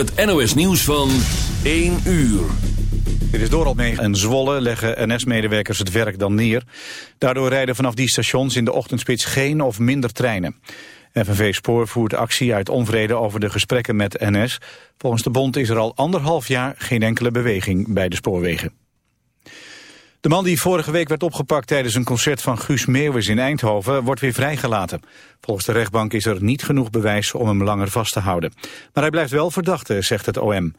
Het NOS nieuws van 1 uur. Dit is Dorald mee. En Zwolle leggen NS-medewerkers het werk dan neer. Daardoor rijden vanaf die stations in de ochtendspits geen of minder treinen. FNV Spoor voert actie uit onvrede over de gesprekken met NS. Volgens de bond is er al anderhalf jaar geen enkele beweging bij de spoorwegen. De man die vorige week werd opgepakt tijdens een concert van Guus Meeuwis in Eindhoven wordt weer vrijgelaten. Volgens de rechtbank is er niet genoeg bewijs om hem langer vast te houden. Maar hij blijft wel verdachte, zegt het OM.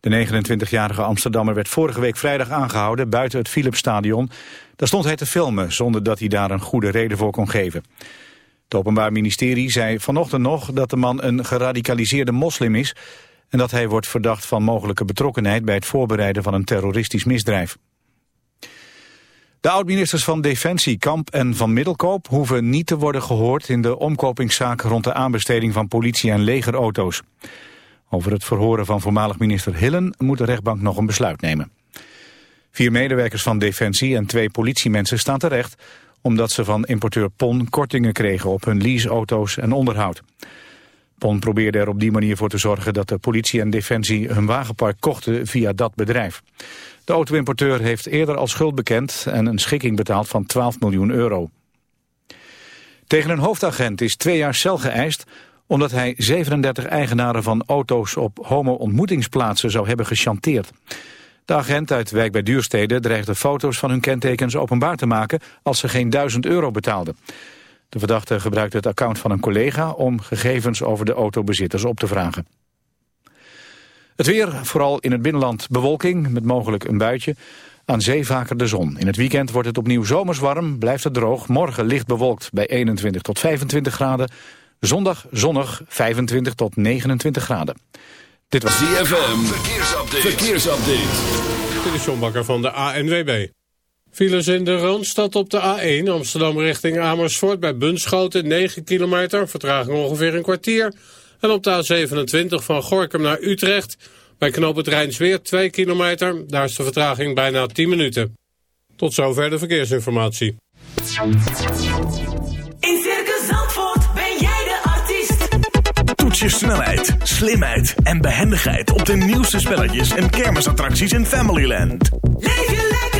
De 29-jarige Amsterdammer werd vorige week vrijdag aangehouden buiten het Philipsstadion. Daar stond hij te filmen zonder dat hij daar een goede reden voor kon geven. Het Openbaar Ministerie zei vanochtend nog dat de man een geradicaliseerde moslim is... en dat hij wordt verdacht van mogelijke betrokkenheid bij het voorbereiden van een terroristisch misdrijf. De oud-ministers van Defensie, Kamp en Van Middelkoop... hoeven niet te worden gehoord in de omkopingszaak... rond de aanbesteding van politie- en legerauto's. Over het verhoren van voormalig minister Hillen... moet de rechtbank nog een besluit nemen. Vier medewerkers van Defensie en twee politiemensen staan terecht... omdat ze van importeur PON kortingen kregen op hun leaseauto's en onderhoud. PON probeerde er op die manier voor te zorgen... dat de politie en Defensie hun wagenpark kochten via dat bedrijf. De auto-importeur heeft eerder al schuld bekend en een schikking betaald van 12 miljoen euro. Tegen een hoofdagent is twee jaar cel geëist omdat hij 37 eigenaren van auto's op homo-ontmoetingsplaatsen zou hebben gechanteerd. De agent uit Wijk bij Duurstede dreigde foto's van hun kentekens openbaar te maken als ze geen 1000 euro betaalden. De verdachte gebruikte het account van een collega om gegevens over de autobezitters op te vragen. Het weer, vooral in het binnenland bewolking, met mogelijk een buitje. Aan zee vaker de zon. In het weekend wordt het opnieuw zomers warm, blijft het droog. Morgen licht bewolkt bij 21 tot 25 graden. Zondag zonnig 25 tot 29 graden. Dit was ZFM, verkeersupdate. verkeersupdate. Dit is John Bakker van de ANWB. Files in de Randstad op de A1 Amsterdam richting Amersfoort bij Bunschoten 9 kilometer, vertraging ongeveer een kwartier... En op de A27 van Gorkum naar Utrecht, bij knoop het Rijnsweer 2 kilometer, daar is de vertraging bijna 10 minuten. Tot zover de verkeersinformatie. In Circus Zandvoort ben jij de artiest. Toets je snelheid, slimheid en behendigheid op de nieuwste spelletjes en kermisattracties in Familyland. Leef je lekker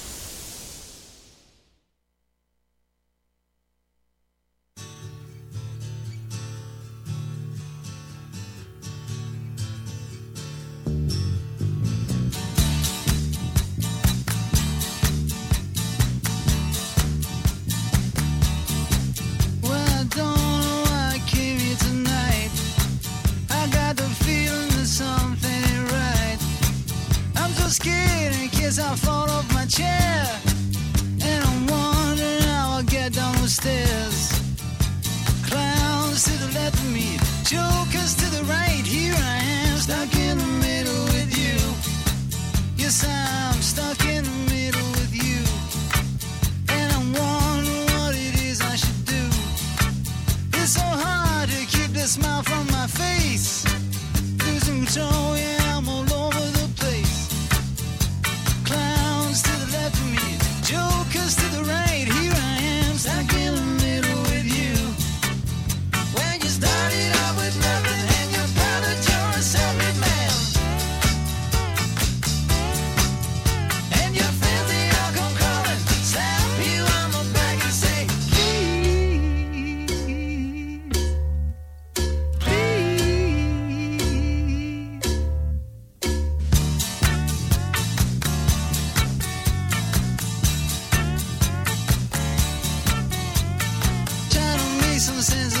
Some sense.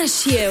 Nasceu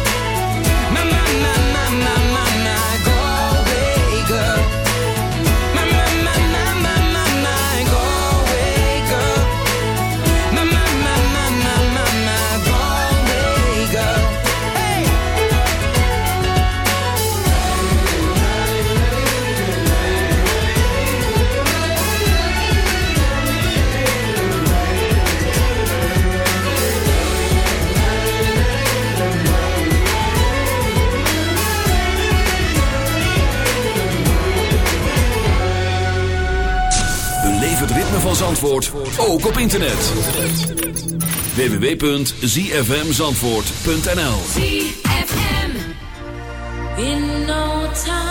my, my, my, my. Zandvoort ook op internet. www.zfmzandvoort.nl ZFM. In no time,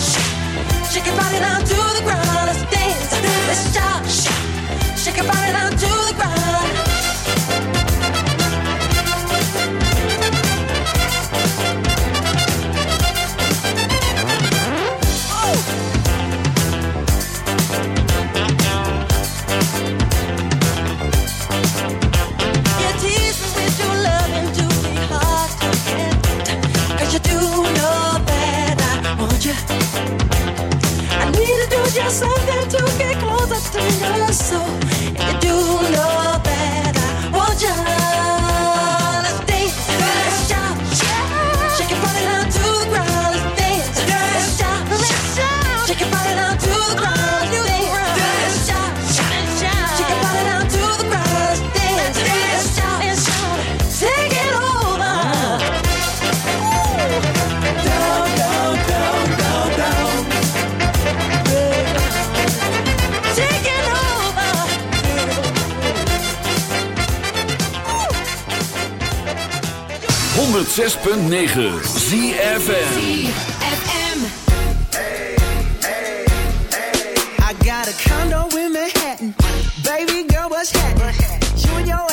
beso. 106.9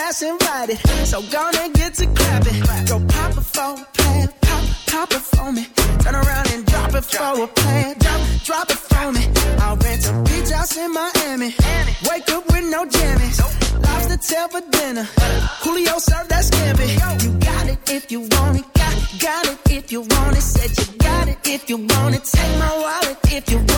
ass invited. So gonna get to clapping. Go pop a plan, pop, pop it for me. Turn around and drop it for a plan, drop, drop it for me. I'll rent a beach house in Miami. Wake up with no jammies. Lobster tail for dinner. Julio served that scampi If you want it. Got, got it if you want it. Said you got it if you want it. Take my wallet if you want it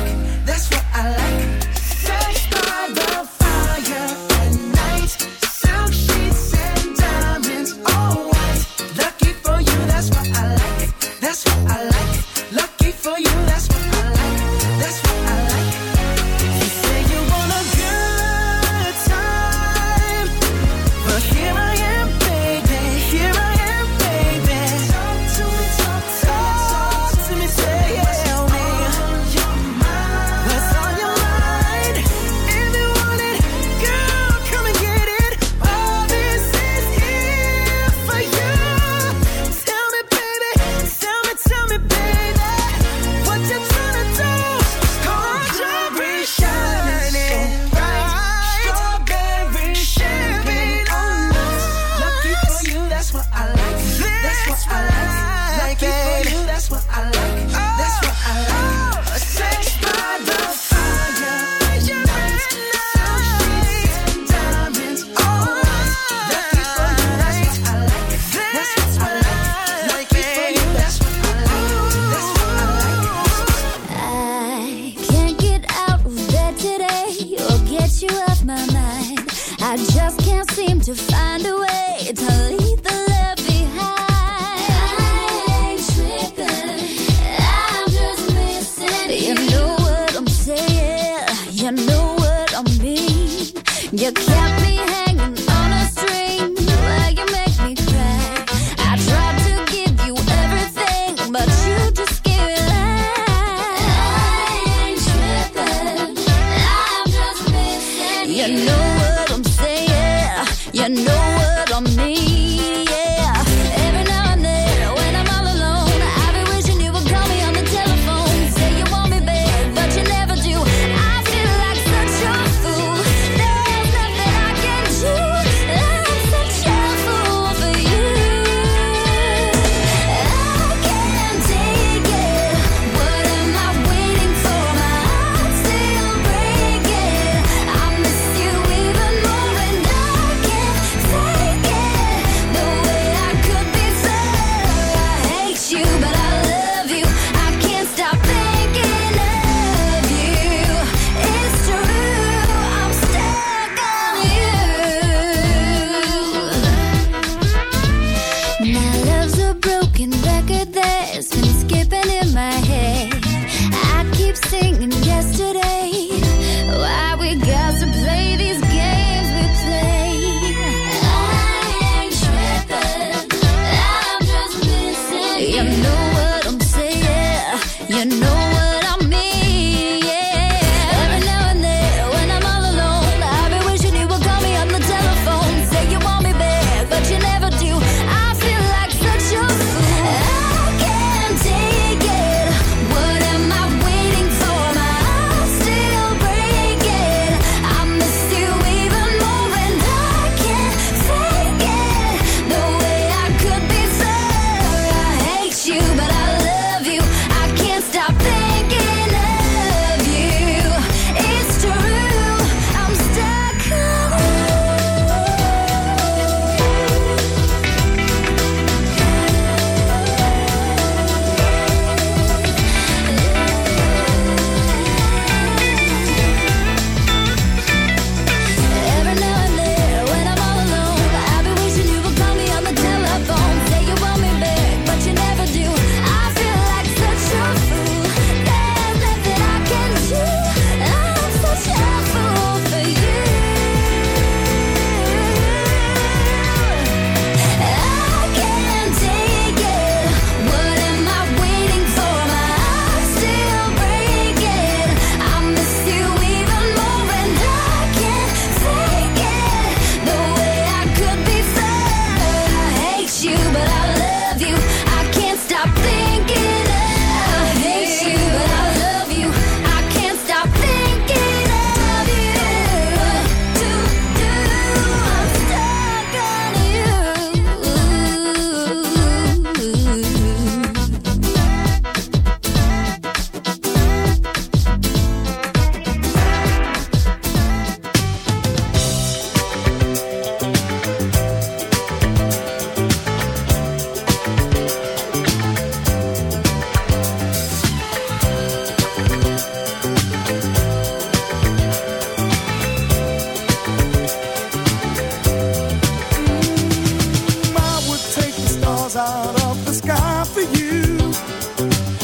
stars out of the sky for you.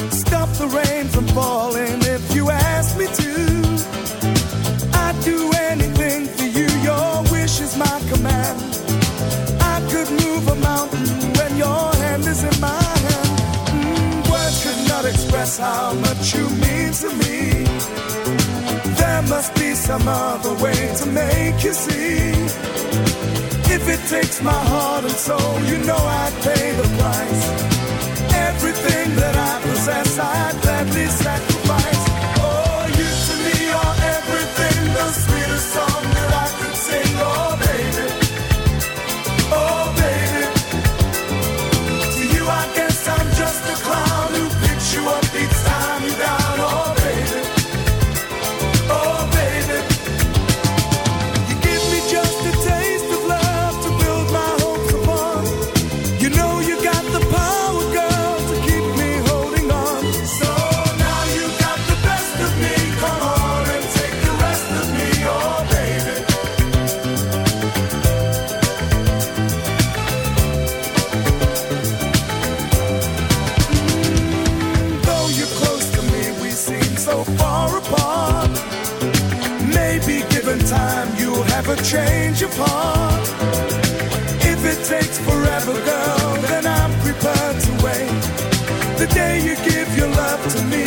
Stop the rain from falling if you ask me to. I'd do anything for you, your wish is my command. I could move a mountain when your hand is in my hand. Mm, words could not express how much you mean to me. There must be some other way to make you see if it takes my heart and soul, you know I'd pay the price. Everything that I possess, I'd gladly sacrifice. change your part. If it takes forever, girl, then I'm prepared to wait. The day you give your love to me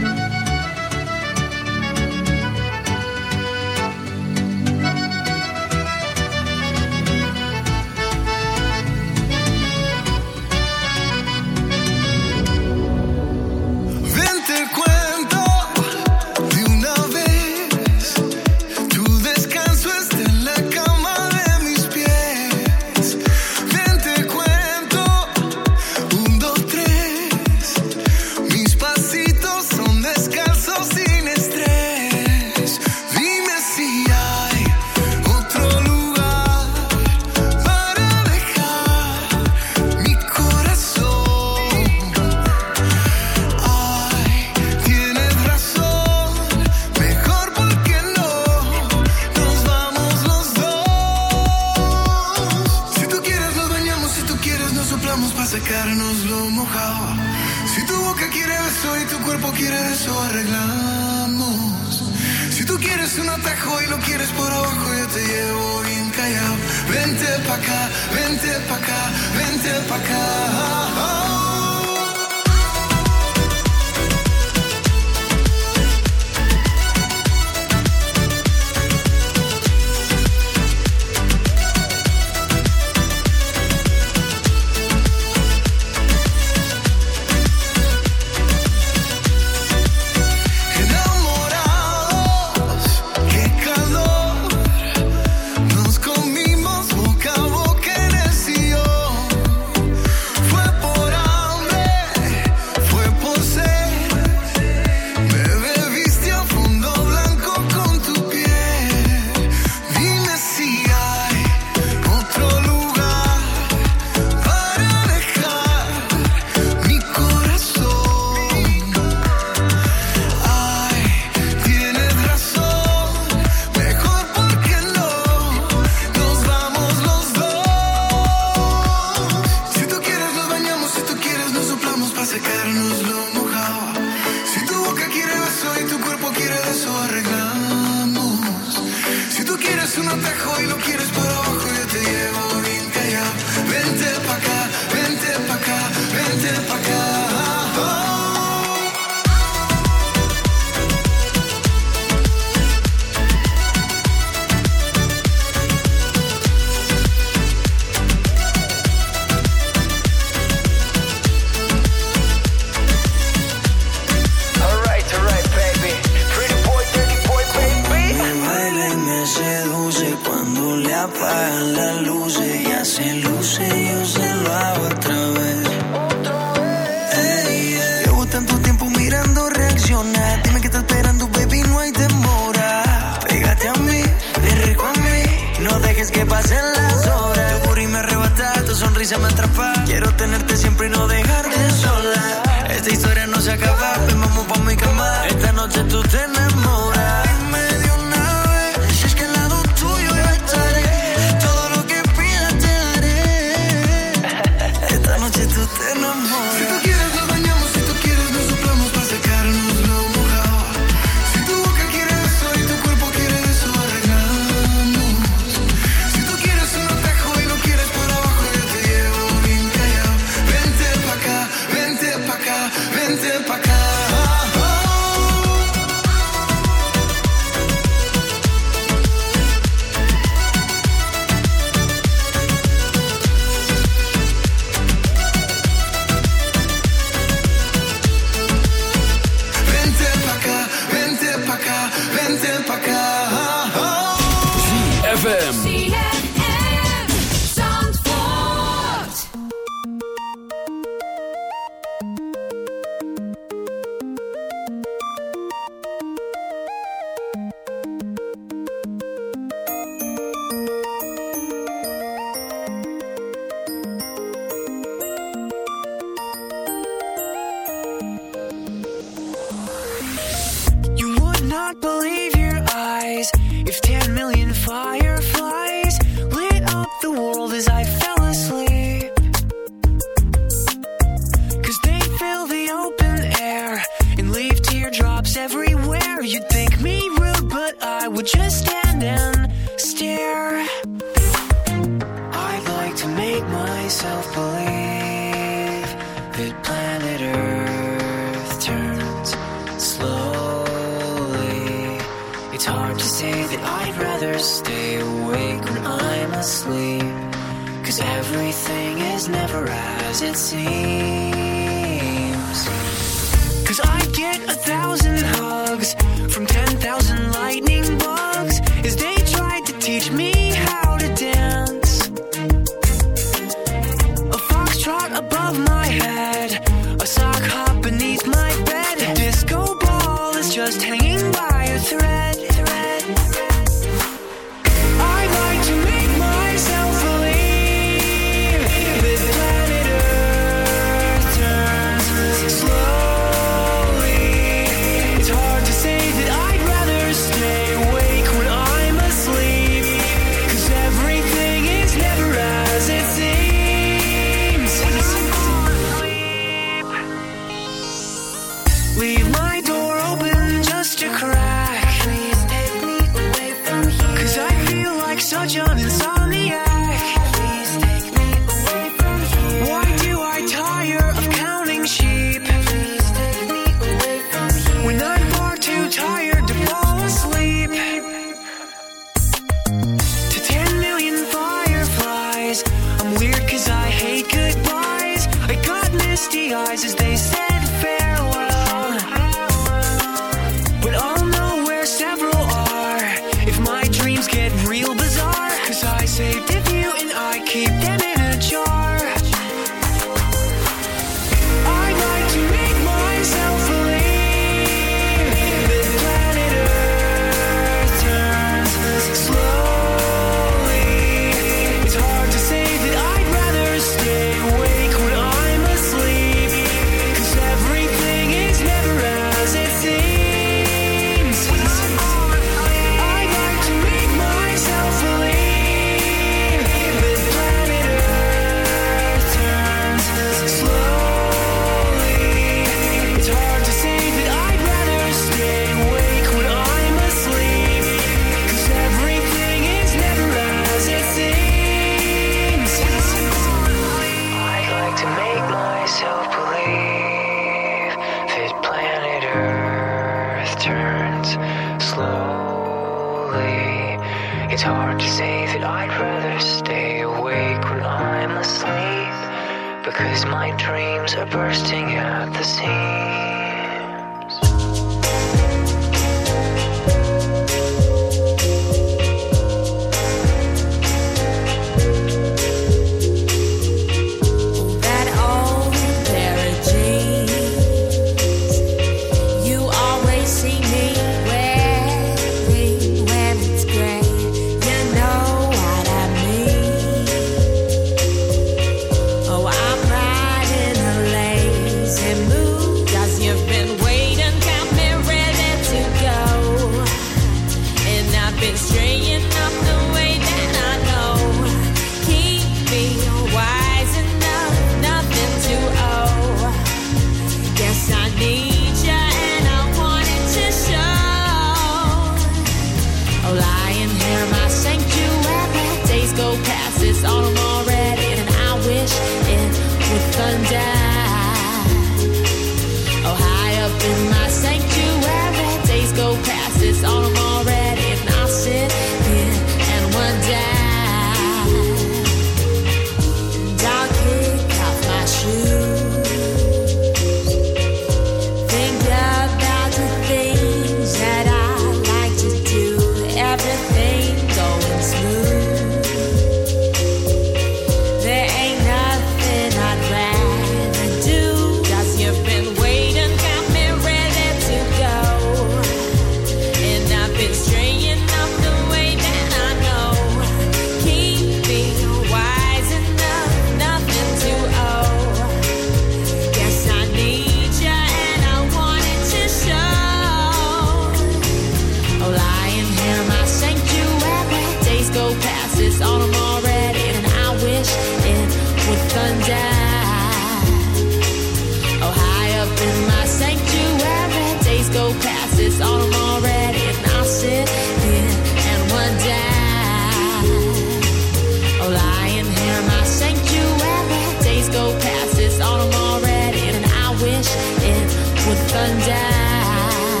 sundown.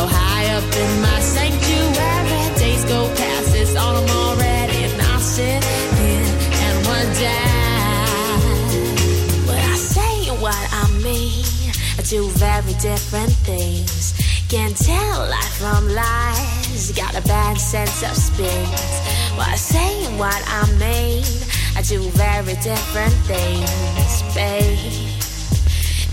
Oh, high up in my sanctuary, days go past. It's already, and I sit and wonder I say what I mean very different things. Can't tell life from lies. Got a bad sense of spins. While I say what I mean I do very different things, babe.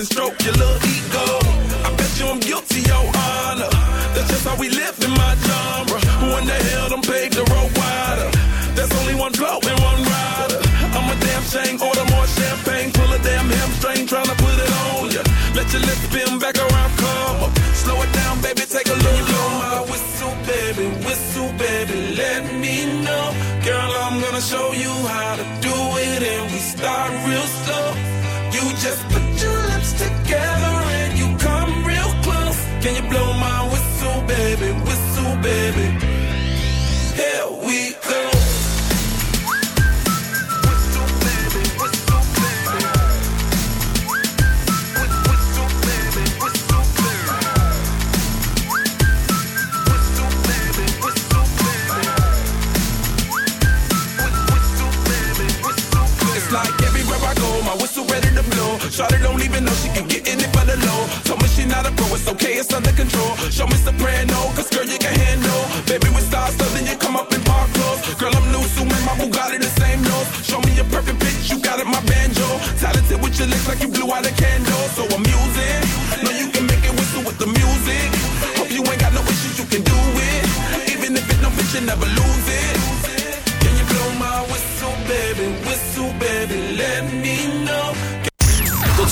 and stroke your love. not a pro, it's okay, it's under control. Show me soprano, cause girl, you can handle. Baby, we start something, you come up in park clothes. Girl, I'm new, so my Bugatti the same nose. Show me a perfect pitch, you got it, my banjo. Talented with your lips like you blew out a candle. So I'm